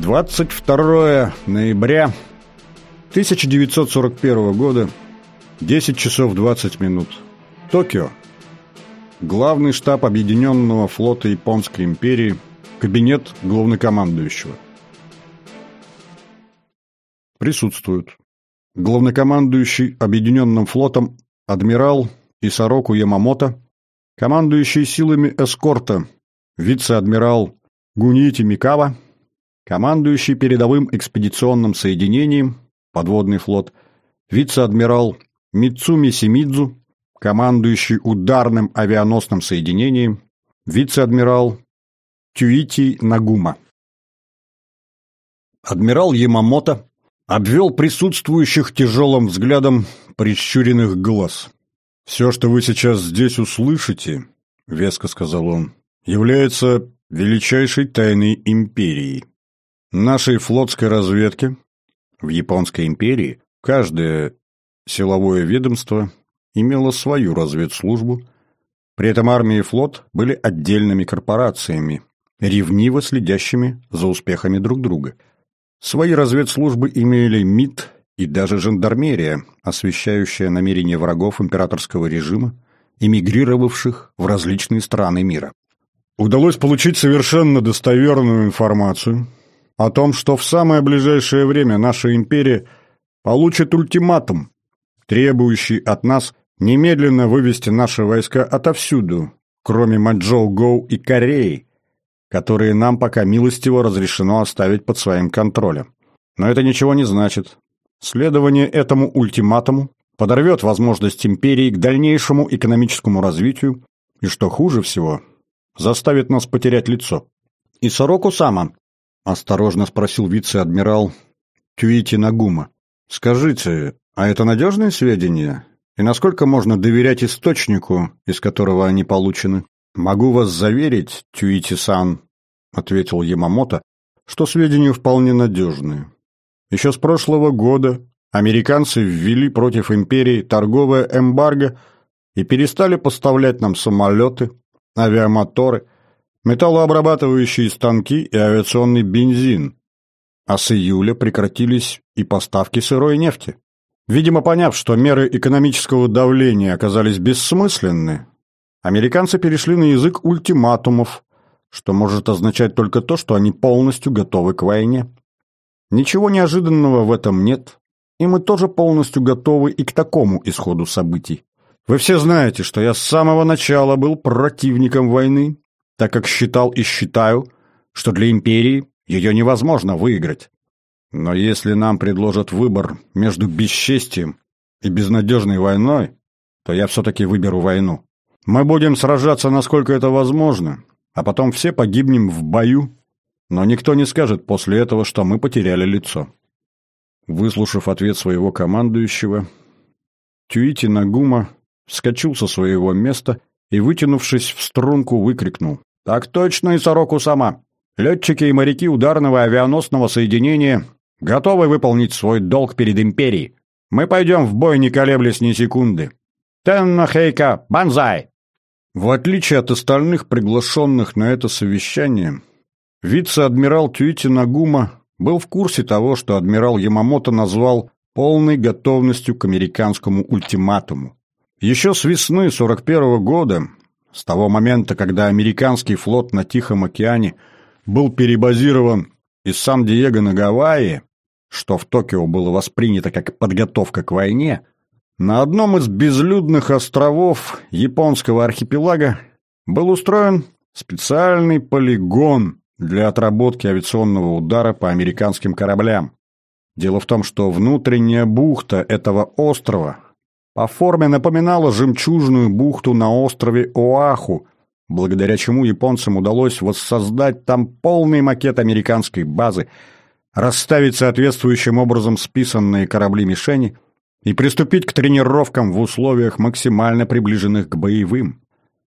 22 ноября 1941 года, 10 часов 20 минут. Токио. Главный штаб Объединенного флота Японской империи, кабинет главнокомандующего. Присутствуют. Главнокомандующий Объединенным флотом адмирал Исароку Ямамото, командующий силами эскорта вице-адмирал Гунити Микава, командующий передовым экспедиционным соединением, подводный флот, вице-адмирал Мицуми Симидзу, командующий ударным авианосным соединением, вице-адмирал Тюити Нагума. Адмирал Ямамото обвел присутствующих тяжелым взглядом прищуренных глаз. «Все, что вы сейчас здесь услышите, — веско сказал он, — является величайшей тайной империи. Нашей флотской разведке в Японской империи каждое силовое ведомство имело свою разведслужбу, при этом армия и флот были отдельными корпорациями, ревниво следящими за успехами друг друга. Свои разведслужбы имели МИД и даже жандармерия, освещающая намерения врагов императорского режима, эмигрировавших в различные страны мира. Удалось получить совершенно достоверную информацию – о том, что в самое ближайшее время наша империя получит ультиматум, требующий от нас немедленно вывести наши войска отовсюду, кроме Маньчжоу-Го и Кореи, которые нам пока милостиво разрешено оставить под своим контролем. Но это ничего не значит. Следование этому ультиматуму подорвет возможность империи к дальнейшему экономическому развитию и, что хуже всего, заставит нас потерять лицо. И Сороку Сама — осторожно спросил вице-адмирал Тюити Нагума. «Скажите, а это надежные сведения? И насколько можно доверять источнику, из которого они получены?» «Могу вас заверить, Тюити-сан», — ответил Ямамото, «что сведения вполне надежные. Еще с прошлого года американцы ввели против империи торговое эмбарго и перестали поставлять нам самолеты, авиамоторы, металлообрабатывающие станки и авиационный бензин, а с июля прекратились и поставки сырой нефти. Видимо, поняв, что меры экономического давления оказались бессмысленны, американцы перешли на язык ультиматумов, что может означать только то, что они полностью готовы к войне. Ничего неожиданного в этом нет, и мы тоже полностью готовы и к такому исходу событий. Вы все знаете, что я с самого начала был противником войны так как считал и считаю, что для империи ее невозможно выиграть. Но если нам предложат выбор между бесчестием и безнадежной войной, то я все-таки выберу войну. Мы будем сражаться, насколько это возможно, а потом все погибнем в бою, но никто не скажет после этого, что мы потеряли лицо. Выслушав ответ своего командующего, Тюити Нагума вскочил со своего места и, вытянувшись в струнку, выкрикнул. «Так точно и Сороку сама. Летчики и моряки ударного авианосного соединения готовы выполнить свой долг перед империей. Мы пойдем в бой, не колеблясь ни секунды. Тенна Хейка, банзай!» В отличие от остальных приглашенных на это совещание, вице-адмирал Тюити Нагума был в курсе того, что адмирал Ямамото назвал полной готовностью к американскому ультиматуму. Еще с весны 41 -го года с того момента, когда американский флот на Тихом океане был перебазирован из Сан-Диего на Гавайи, что в Токио было воспринято как подготовка к войне, на одном из безлюдных островов японского архипелага был устроен специальный полигон для отработки авиационного удара по американским кораблям. Дело в том, что внутренняя бухта этого острова по форме напоминала жемчужную бухту на острове Оаху, благодаря чему японцам удалось воссоздать там полный макет американской базы, расставить соответствующим образом списанные корабли-мишени и приступить к тренировкам в условиях, максимально приближенных к боевым.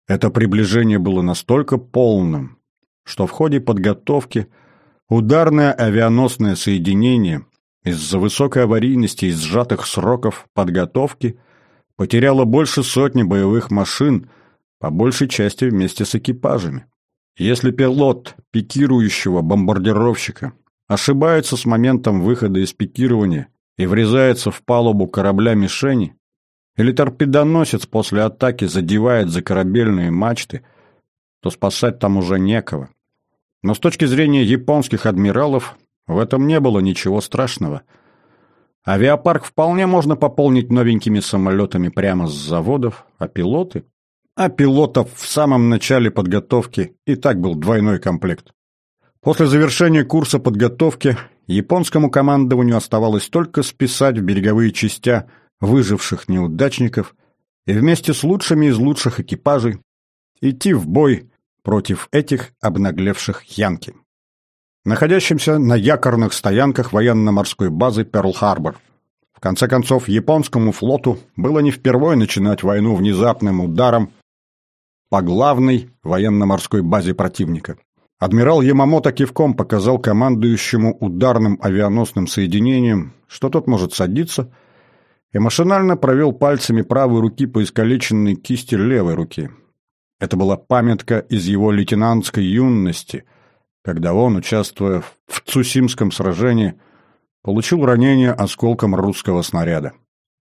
Это приближение было настолько полным, что в ходе подготовки ударное авианосное соединение из-за высокой аварийности и сжатых сроков подготовки потеряла больше сотни боевых машин, по большей части вместе с экипажами. Если пилот пикирующего бомбардировщика ошибается с моментом выхода из пикирования и врезается в палубу корабля-мишени, или торпедоносец после атаки задевает за корабельные мачты, то спасать там уже некого. Но с точки зрения японских адмиралов в этом не было ничего страшного. Авиапарк вполне можно пополнить новенькими самолетами прямо с заводов, а пилоты? А пилотов в самом начале подготовки и так был двойной комплект. После завершения курса подготовки японскому командованию оставалось только списать в береговые частя выживших неудачников и вместе с лучшими из лучших экипажей идти в бой против этих обнаглевших янки. Находящимся на якорных стоянках военно-морской базы Перл-Харбор. В конце концов, японскому флоту было не впервой начинать войну внезапным ударом по главной военно-морской базе противника. Адмирал Ямамото кивком показал командующему ударным авианосным соединением, что тот может садиться, и машинально провел пальцами правой руки по искалеченной кисти левой руки. Это была памятка из его лейтенантской юности, когда он, участвуя в Цусимском сражении, получил ранение осколком русского снаряда.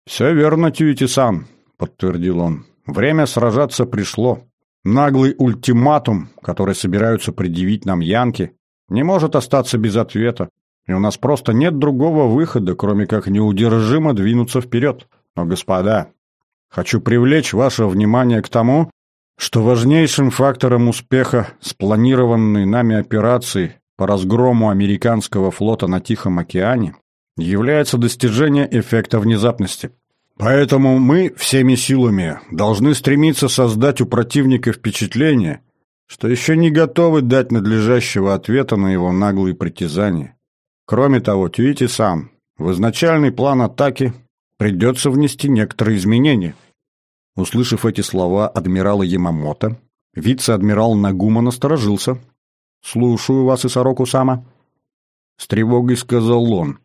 «Все верно, Тюити-сан», — подтвердил он. «Время сражаться пришло. Наглый ультиматум, который собираются предъявить нам янки, не может остаться без ответа, и у нас просто нет другого выхода, кроме как неудержимо двинуться вперед. Но, господа, хочу привлечь ваше внимание к тому, что важнейшим фактором успеха спланированной нами операции по разгрому американского флота на Тихом океане является достижение эффекта внезапности. Поэтому мы всеми силами должны стремиться создать у противника впечатление, что еще не готовы дать надлежащего ответа на его наглые притязания. Кроме того, Тюити сам, в изначальный план атаки придется внести некоторые изменения – Услышав эти слова адмирала Ямамото, вице-адмирал Нагума насторожился. «Слушаю вас, Исароку-сама», — с тревогой сказал он.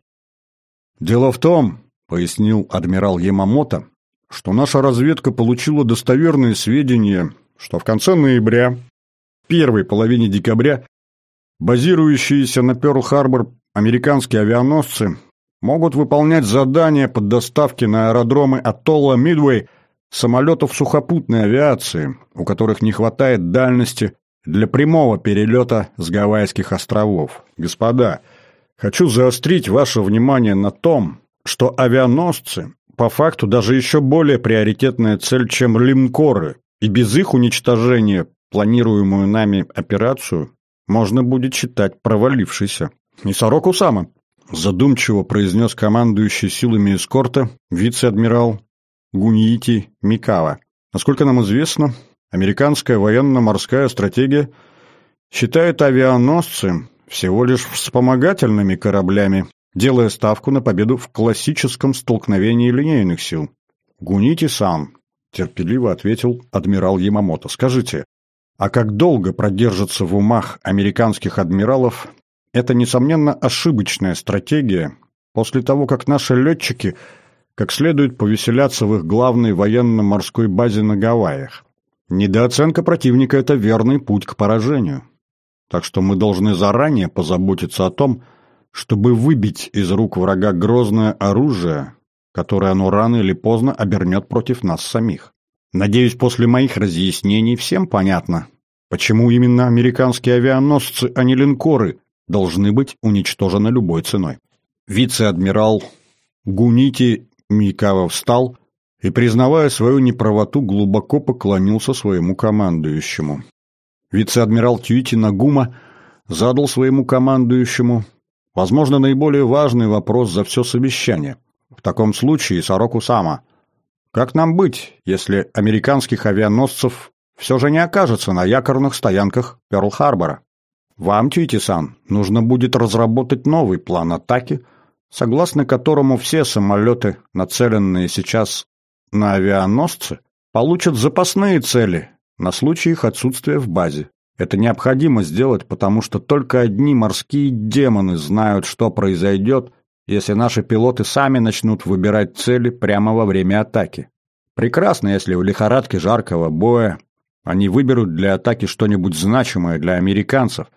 «Дело в том», — пояснил адмирал Ямамото, «что наша разведка получила достоверные сведения, что в конце ноября, первой половине декабря, базирующиеся на Пёрл-Харбор американские авианосцы могут выполнять задания под доставки на аэродромы атолла Мидвей самолетов сухопутной авиации, у которых не хватает дальности для прямого перелета с Гавайских островов. Господа, хочу заострить ваше внимание на том, что авианосцы по факту даже еще более приоритетная цель, чем линкоры, и без их уничтожения планируемую нами операцию можно будет считать провалившейся. И Сороку Сама, задумчиво произнес командующий силами эскорта вице-адмирал Гуньити Микава. Насколько нам известно, американская военно-морская стратегия считает авианосцы всего лишь вспомогательными кораблями, делая ставку на победу в классическом столкновении линейных сил. «Гунити-сан», — терпеливо ответил адмирал Ямамото, — «скажите, а как долго продержится в умах американских адмиралов эта, несомненно, ошибочная стратегия после того, как наши летчики — как следует повеселяться в их главной военно-морской базе на Гавайях. Недооценка противника – это верный путь к поражению. Так что мы должны заранее позаботиться о том, чтобы выбить из рук врага грозное оружие, которое оно рано или поздно обернет против нас самих. Надеюсь, после моих разъяснений всем понятно, почему именно американские авианосцы, а не линкоры, должны быть уничтожены любой ценой. Вице-адмирал Гунити Микава встал и, признавая свою неправоту, глубоко поклонился своему командующему. Вице-адмирал Тьюити Нагума задал своему командующему, возможно, наиболее важный вопрос за все совещание. В таком случае, Сороку Сама, как нам быть, если американских авианосцев все же не окажется на якорных стоянках Перл-Харбора? Вам, Тьюити-сан, нужно будет разработать новый план атаки – согласно которому все самолеты, нацеленные сейчас на авианосцы, получат запасные цели на случай их отсутствия в базе. Это необходимо сделать, потому что только одни морские демоны знают, что произойдет, если наши пилоты сами начнут выбирать цели прямо во время атаки. Прекрасно, если в лихорадке жаркого боя они выберут для атаки что-нибудь значимое для американцев,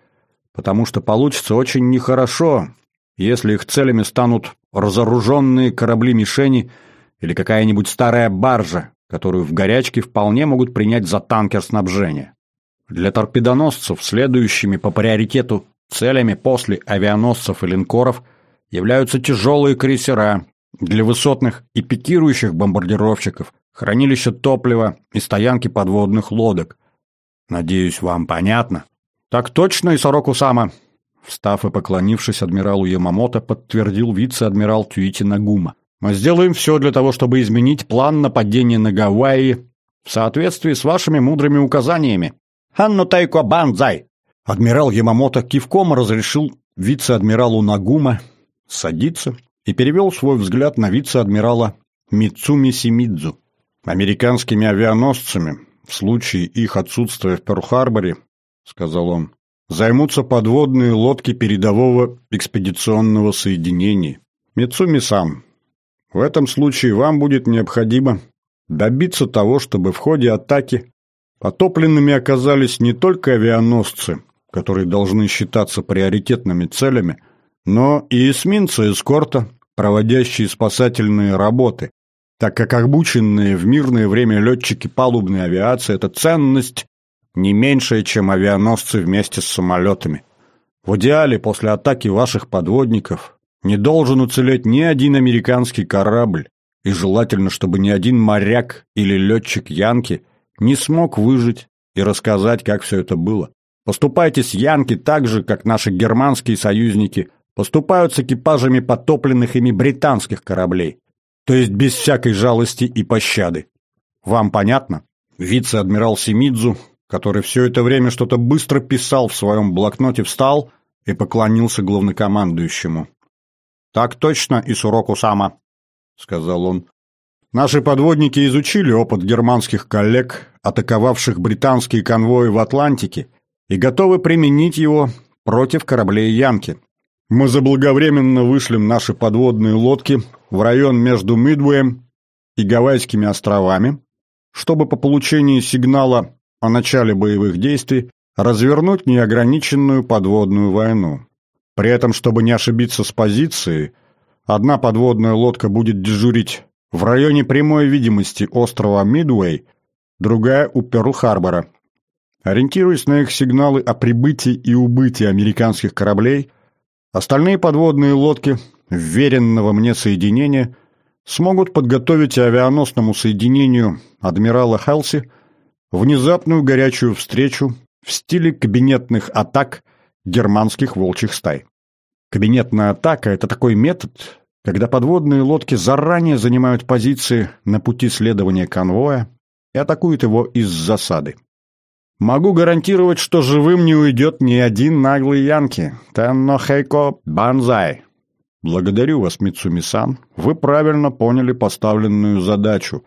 потому что получится очень нехорошо, если их целями станут разоруженные корабли-мишени или какая-нибудь старая баржа, которую в горячке вполне могут принять за танкер снабжения. Для торпедоносцев, следующими по приоритету целями после авианосцев и линкоров, являются тяжелые крейсера, для высотных и пикирующих бомбардировщиков, хранилища топлива и стоянки подводных лодок. Надеюсь, вам понятно? Так точно, и Сорокусама. Встав и поклонившись адмиралу Ямамото, подтвердил вице-адмирал Тюити Нагума. Мы сделаем все для того, чтобы изменить план нападения на Гавайи в соответствии с вашими мудрыми указаниями. Анну Тайко Банзай! Адмирал Ямамото кивком разрешил вице-адмиралу Нагума садиться и перевел свой взгляд на вице-адмирала Мицуми Симидзу. Американскими авианосцами, в случае их отсутствия в Перл-Харборе, сказал он, займутся подводные лодки передового экспедиционного соединения. Мицуми сам, в этом случае вам будет необходимо добиться того, чтобы в ходе атаки потопленными оказались не только авианосцы, которые должны считаться приоритетными целями, но и эсминцы эскорта, проводящие спасательные работы, так как обученные в мирное время летчики палубной авиации – это ценность не меньшая, чем авианосцы вместе с самолетами. В идеале после атаки ваших подводников не должен уцелеть ни один американский корабль, и желательно, чтобы ни один моряк или летчик Янки не смог выжить и рассказать, как все это было. Поступайте с Янки так же, как наши германские союзники поступают с экипажами потопленных ими британских кораблей, то есть без всякой жалости и пощады. Вам понятно? Вице-адмирал Семидзу, который все это время что-то быстро писал в своем блокноте, встал и поклонился главнокомандующему. «Так точно, Исуроку-сама», — сказал он. «Наши подводники изучили опыт германских коллег, атаковавших британские конвои в Атлантике, и готовы применить его против кораблей Янки. Мы заблаговременно вышлем наши подводные лодки в район между Мидуэем и Гавайскими островами, чтобы по получении сигнала о начале боевых действий развернуть неограниченную подводную войну. При этом, чтобы не ошибиться с позицией, одна подводная лодка будет дежурить в районе прямой видимости острова Мидуэй, другая у Перл-Харбора. Ориентируясь на их сигналы о прибытии и убытии американских кораблей, остальные подводные лодки вверенного мне соединения смогут подготовить авианосному соединению адмирала Хелси внезапную горячую встречу в стиле кабинетных атак германских волчьих стай. Кабинетная атака – это такой метод, когда подводные лодки заранее занимают позиции на пути следования конвоя и атакуют его из засады. Могу гарантировать, что живым не уйдет ни один наглый янки. Тенно Хейко Банзай. Благодарю вас, Мицуми-сан. Вы правильно поняли поставленную задачу,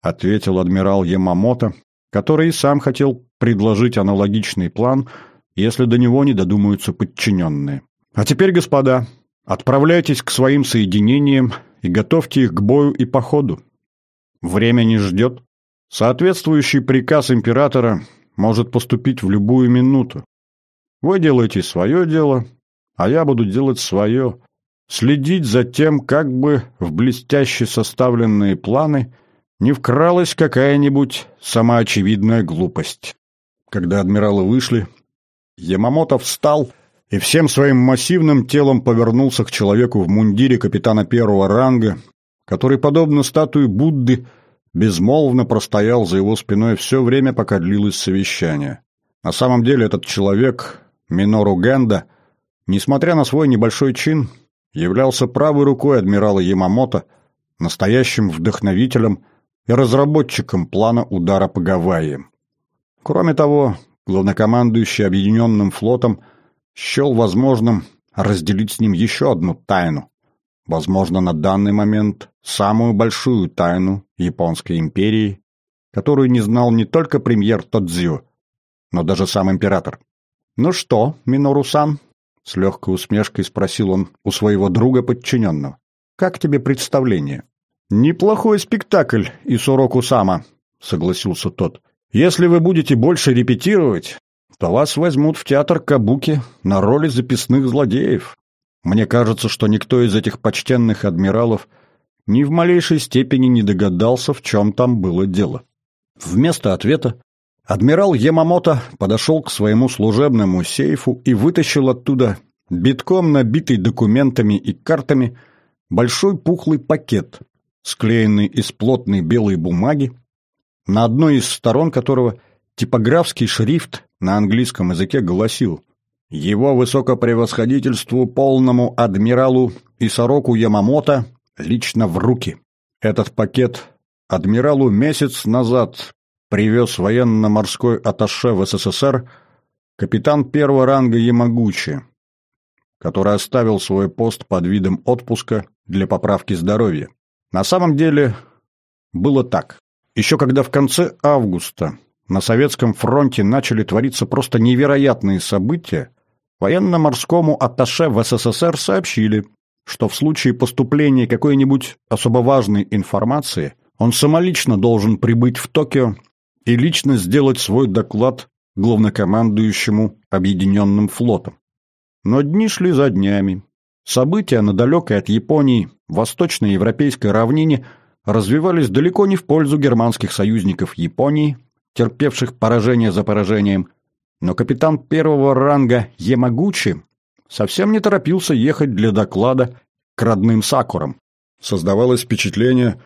ответил адмирал Ямамото, который и сам хотел предложить аналогичный план – если до него не додумаются подчиненные. А теперь, господа, отправляйтесь к своим соединениям и готовьте их к бою и походу. Время не ждет. Соответствующий приказ императора может поступить в любую минуту. Вы делаете свое дело, а я буду делать свое. Следить за тем, как бы в блестяще составленные планы не вкралась какая-нибудь самоочевидная глупость. Когда адмиралы вышли, Ямамото встал и всем своим массивным телом повернулся к человеку в мундире капитана первого ранга, который, подобно статуе Будды, безмолвно простоял за его спиной все время, пока длилось совещание. На самом деле этот человек, Минору Генда, несмотря на свой небольшой чин, являлся правой рукой адмирала Ямамото, настоящим вдохновителем и разработчиком плана удара по Гавайям. Кроме того, главнокомандующий Объединенным флотом счел возможным разделить с ним еще одну тайну, возможно, на данный момент самую большую тайну Японской империи, которую не знал не только премьер Тодзио, но даже сам император. «Ну что, Минору-сан?» — с легкой усмешкой спросил он у своего друга-подчиненного. «Как тебе представление?» «Неплохой спектакль, Исуроку-сама», — согласился тот. Если вы будете больше репетировать, то вас возьмут в театр Кабуки на роли записных злодеев. Мне кажется, что никто из этих почтенных адмиралов ни в малейшей степени не догадался, в чем там было дело. Вместо ответа адмирал Ямамото подошел к своему служебному сейфу и вытащил оттуда, битком набитый документами и картами, большой пухлый пакет, склеенный из плотной белой бумаги, на одной из сторон которого типографский шрифт на английском языке гласил «Его высокопревосходительству полному адмиралу Исароку Ямамото лично в руки». Этот пакет адмиралу месяц назад привез военно-морской атташе в СССР капитан первого ранга Ямагучи, который оставил свой пост под видом отпуска для поправки здоровья. На самом деле было так. Еще когда в конце августа на Советском фронте начали твориться просто невероятные события, военно-морскому атташе в СССР сообщили, что в случае поступления какой-нибудь особо важной информации он самолично должен прибыть в Токио и лично сделать свой доклад главнокомандующему Объединенным флотом. Но дни шли за днями. События на далекой от Японии восточноевропейской равнине развивались далеко не в пользу германских союзников Японии, терпевших поражение за поражением, но капитан первого ранга Ямагучи совсем не торопился ехать для доклада к родным Сакурам. Создавалось впечатление,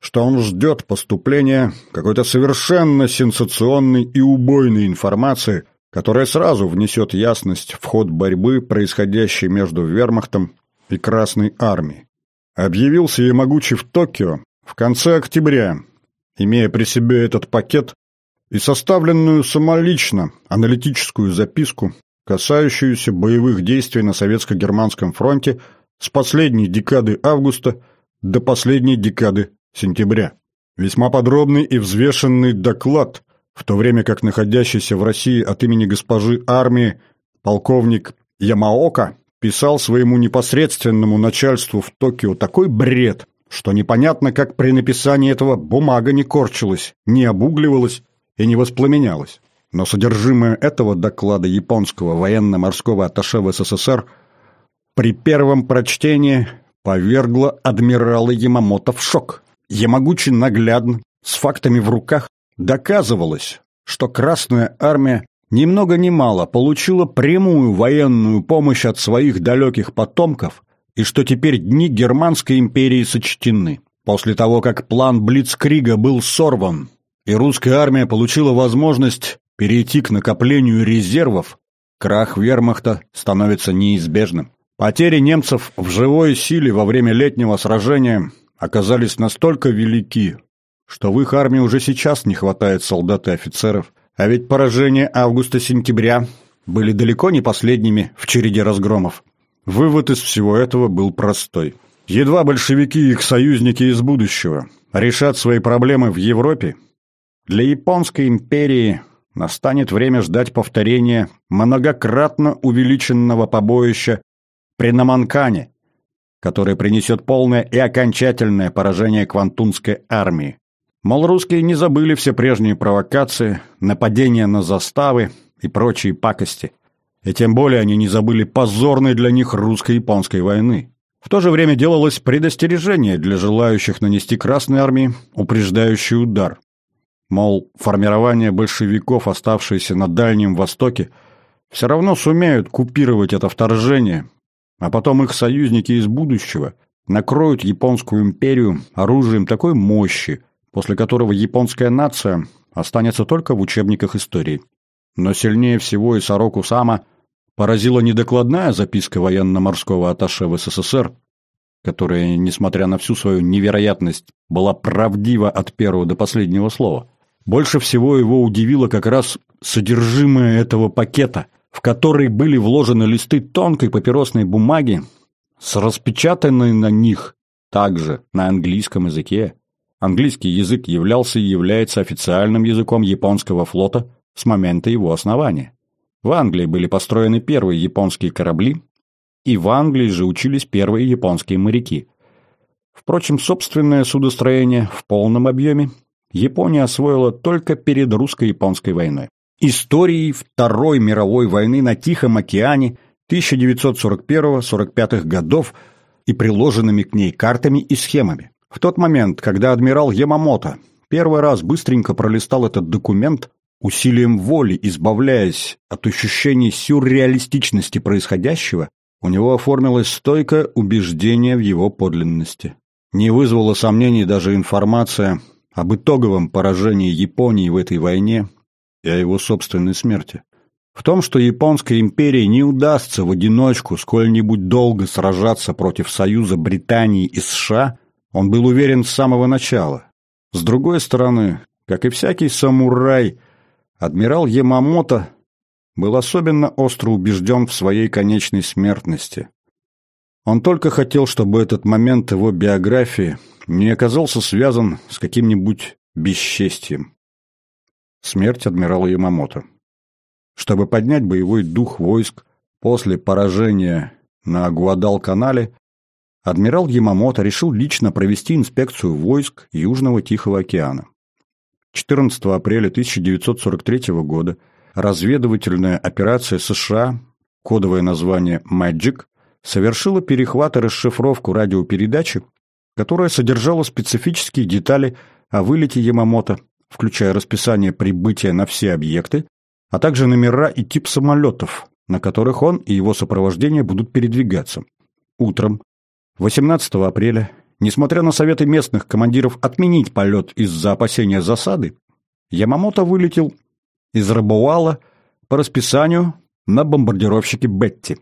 что он ждет поступления какой-то совершенно сенсационной и убойной информации, которая сразу внесет ясность в ход борьбы, происходящей между вермахтом и Красной армией. Объявился Ямагучи в Токио в конце октября, имея при себе этот пакет и составленную самолично аналитическую записку, касающуюся боевых действий на Советско-Германском фронте с последней декады августа до последней декады сентября. Весьма подробный и взвешенный доклад, в то время как находящийся в России от имени госпожи армии полковник Ямаока писал своему непосредственному начальству в Токио такой бред, что непонятно, как при написании этого бумага не корчилась, не обугливалась и не воспламенялась. Но содержимое этого доклада японского военно-морского атташе в СССР при первом прочтении повергло адмирала Ямамото в шок. Ямагучи наглядно, с фактами в руках, доказывалось, что Красная Армия ни много ни мало получила прямую военную помощь от своих далеких потомков и что теперь дни Германской империи сочтены. После того, как план Блицкрига был сорван, и русская армия получила возможность перейти к накоплению резервов, крах вермахта становится неизбежным. Потери немцев в живой силе во время летнего сражения оказались настолько велики, что в их армии уже сейчас не хватает солдат и офицеров, а ведь поражения августа-сентября были далеко не последними в череде разгромов. Вывод из всего этого был простой. Едва большевики и их союзники из будущего решат свои проблемы в Европе, для Японской империи настанет время ждать повторения многократно увеличенного побоища при Наманкане, которое принесет полное и окончательное поражение Квантунской армии. Мол, русские не забыли все прежние провокации, нападения на заставы и прочие пакости. И тем более они не забыли позорной для них русско-японской войны. В то же время делалось предостережение для желающих нанести Красной армии упреждающий удар. Мол, формирование большевиков, оставшиеся на Дальнем Востоке, все равно сумеют купировать это вторжение, а потом их союзники из будущего накроют японскую империю оружием такой мощи, после которого японская нация останется только в учебниках истории. Но сильнее всего и Сороку Сама поразила недокладная записка военно-морского атташе в СССР, которая, несмотря на всю свою невероятность, была правдива от первого до последнего слова. Больше всего его удивило как раз содержимое этого пакета, в который были вложены листы тонкой папиросной бумаги с распечатанной на них также на английском языке. Английский язык являлся и является официальным языком японского флота с момента его основания. В Англии были построены первые японские корабли, и в Англии же учились первые японские моряки. Впрочем, собственное судостроение в полном объеме Япония освоила только перед русско-японской войной. историей Второй мировой войны на Тихом океане 1941-45 годов и приложенными к ней картами и схемами. В тот момент, когда адмирал Ямамото первый раз быстренько пролистал этот документ, усилием воли избавляясь от ощущений сюрреалистичности происходящего, у него оформилось стойкое убеждение в его подлинности. Не вызвала сомнений даже информация об итоговом поражении Японии в этой войне и о его собственной смерти. В том, что Японской империи не удастся в одиночку сколь-нибудь долго сражаться против союза Британии и США, он был уверен с самого начала. С другой стороны, как и всякий самурай, адмирал Ямамото был особенно остро убежден в своей конечной смертности. Он только хотел, чтобы этот момент его биографии не оказался связан с каким-нибудь бесчестием. Смерть адмирала Ямамото. Чтобы поднять боевой дух войск после поражения на Гуадал-канале, адмирал Ямамото решил лично провести инспекцию войск Южного Тихого океана. 14 апреля 1943 года разведывательная операция США, кодовое название «Magic», совершила перехват и расшифровку радиопередачи, которая содержала специфические детали о вылете Ямамото, включая расписание прибытия на все объекты, а также номера и тип самолетов, на которых он и его сопровождение будут передвигаться. Утром 18 апреля, несмотря на советы местных командиров отменить полет из-за опасения засады, Ямамото вылетел из Рабуала по расписанию на бомбардировщике «Бетти».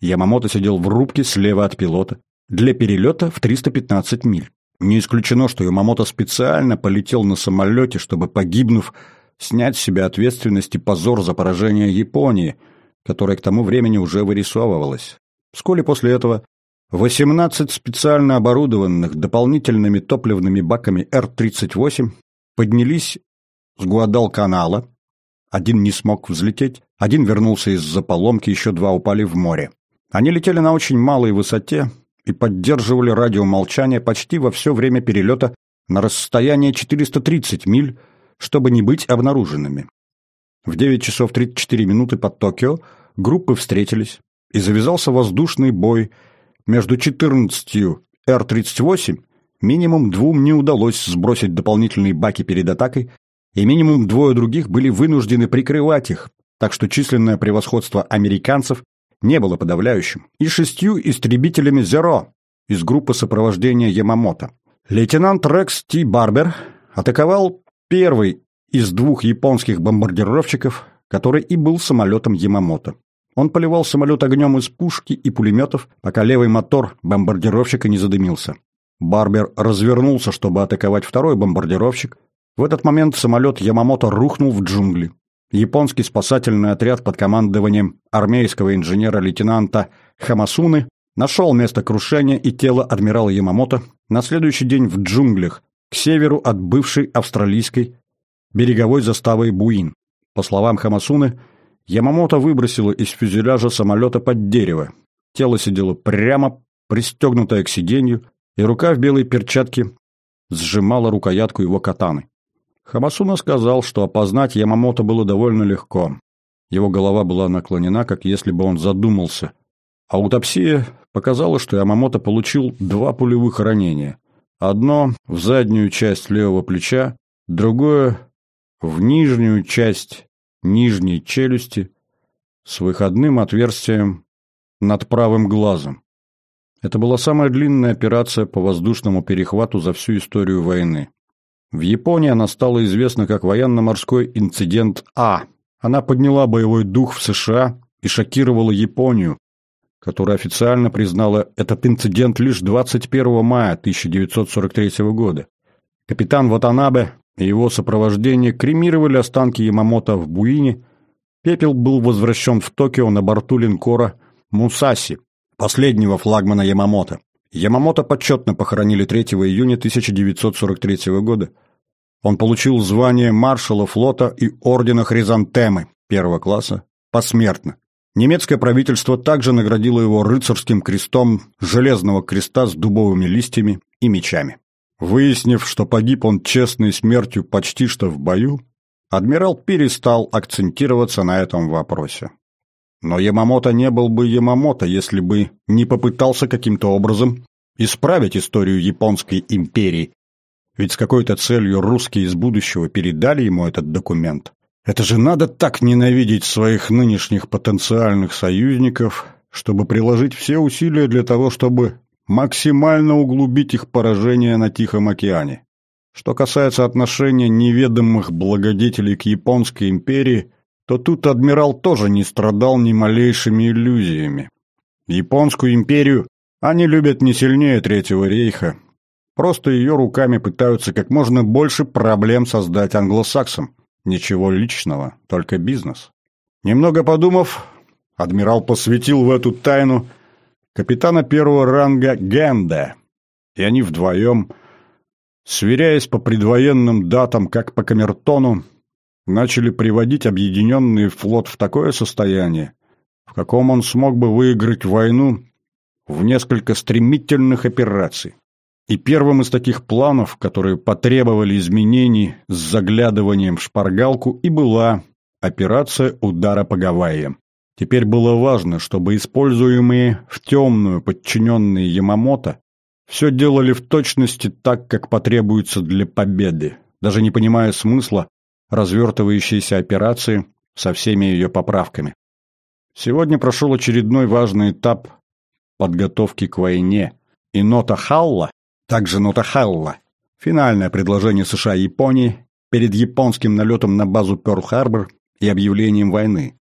Ямамото сидел в рубке слева от пилота, для перелета в 315 миль. Не исключено, что Ямамото специально полетел на самолете, чтобы, погибнув, снять с себя ответственность и позор за поражение Японии, которое к тому времени уже вырисовывалось. Вскоре после этого 18 специально оборудованных дополнительными топливными баками Р-38 поднялись с Гуадал-канала. Один не смог взлететь, один вернулся из-за поломки, еще два упали в море. Они летели на очень малой высоте, и поддерживали радиомолчание почти во все время перелета на расстояние 430 миль, чтобы не быть обнаруженными. В 9 часов 34 минуты под Токио группы встретились, и завязался воздушный бой между 14 Р-38, минимум двум не удалось сбросить дополнительные баки перед атакой, и минимум двое других были вынуждены прикрывать их, так что численное превосходство американцев не было подавляющим, и шестью истребителями «Зеро» из группы сопровождения Ямамото. Лейтенант Рекс Ти Барбер атаковал первый из двух японских бомбардировщиков, который и был самолетом Ямамото. Он поливал самолет огнем из пушки и пулеметов, пока левый мотор бомбардировщика не задымился. Барбер развернулся, чтобы атаковать второй бомбардировщик. В этот момент самолет Ямамото рухнул в джунгли японский спасательный отряд под командованием армейского инженера-лейтенанта Хамасуны нашел место крушения и тело адмирала Ямамото на следующий день в джунглях, к северу от бывшей австралийской береговой заставы Буин. По словам Хамасуны, Ямамото выбросило из фюзеляжа самолета под дерево. Тело сидело прямо, пристегнутое к сиденью, и рука в белой перчатке сжимала рукоятку его катаны. Хамасуна сказал, что опознать Ямамото было довольно легко. Его голова была наклонена, как если бы он задумался. Аутопсия показала, что Ямамото получил два пулевых ранения. Одно в заднюю часть левого плеча, другое в нижнюю часть нижней челюсти с выходным отверстием над правым глазом. Это была самая длинная операция по воздушному перехвату за всю историю войны. В Японии она стала известна как военно-морской инцидент А. Она подняла боевой дух в США и шокировала Японию, которая официально признала этот инцидент лишь 21 мая 1943 года. Капитан Ватанабе и его сопровождение кремировали останки Ямамото в Буине. Пепел был возвращен в Токио на борту линкора «Мусаси», последнего флагмана Ямамото. Ямамото почетно похоронили 3 июня 1943 года. Он получил звание маршала флота и ордена Хризантемы первого класса посмертно. Немецкое правительство также наградило его рыцарским крестом Железного креста с дубовыми листьями и мечами. Выяснив, что погиб он честной смертью почти что в бою, адмирал перестал акцентироваться на этом вопросе. Но Ямамото не был бы Ямамото, если бы не попытался каким-то образом исправить историю Японской империи. Ведь с какой-то целью русские из будущего передали ему этот документ. Это же надо так ненавидеть своих нынешних потенциальных союзников, чтобы приложить все усилия для того, чтобы максимально углубить их поражение на Тихом океане. Что касается отношения неведомых благодетелей к Японской империи, то тут адмирал тоже не страдал ни малейшими иллюзиями. Японскую империю они любят не сильнее Третьего рейха, просто ее руками пытаются как можно больше проблем создать англосаксам. Ничего личного, только бизнес. Немного подумав, адмирал посвятил в эту тайну капитана первого ранга Генда, и они вдвоем, сверяясь по предвоенным датам, как по камертону, начали приводить объединенный флот в такое состояние, в каком он смог бы выиграть войну в несколько стремительных операций. И первым из таких планов, которые потребовали изменений с заглядыванием в шпаргалку, и была операция удара по Гавайям. Теперь было важно, чтобы используемые в темную подчиненные Ямамото все делали в точности так, как потребуется для победы, даже не понимая смысла развертывающейся операции со всеми ее поправками. Сегодня прошел очередной важный этап подготовки к войне, и нота Халла также нота Халла. Финальное предложение США и Японии перед японским налетом на базу Пёрл-Харбор и объявлением войны.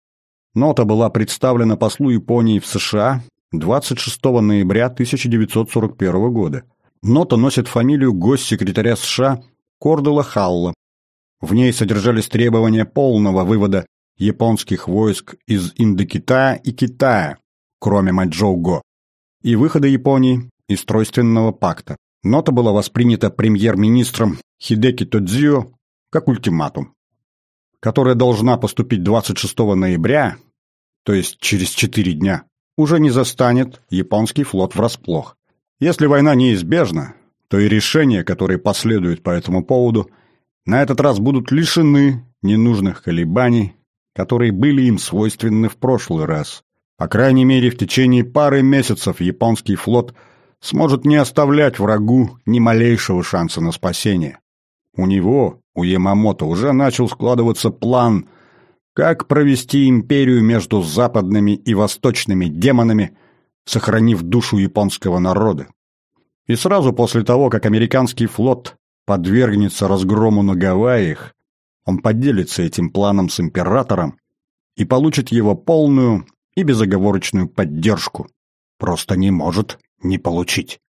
Нота была представлена послу Японии в США 26 ноября 1941 года. Нота носит фамилию госсекретаря США Кордела Халла. В ней содержались требования полного вывода японских войск из Индокитая и Китая, кроме Маджоуго, и выхода Японии из Тройственного пакта. Нота была воспринята премьер-министром Хидеки Тодзио как ультиматум, которая должна поступить 26 ноября, то есть через 4 дня, уже не застанет японский флот врасплох. Если война неизбежна, то и решения, которые последуют по этому поводу, на этот раз будут лишены ненужных колебаний, которые были им свойственны в прошлый раз. По крайней мере, в течение пары месяцев японский флот – сможет не оставлять врагу ни малейшего шанса на спасение. У него, у Ямамото, уже начал складываться план, как провести империю между западными и восточными демонами, сохранив душу японского народа. И сразу после того, как американский флот подвергнется разгрому на Гавайях, он поделится этим планом с императором и получит его полную и безоговорочную поддержку. Просто не может не получить.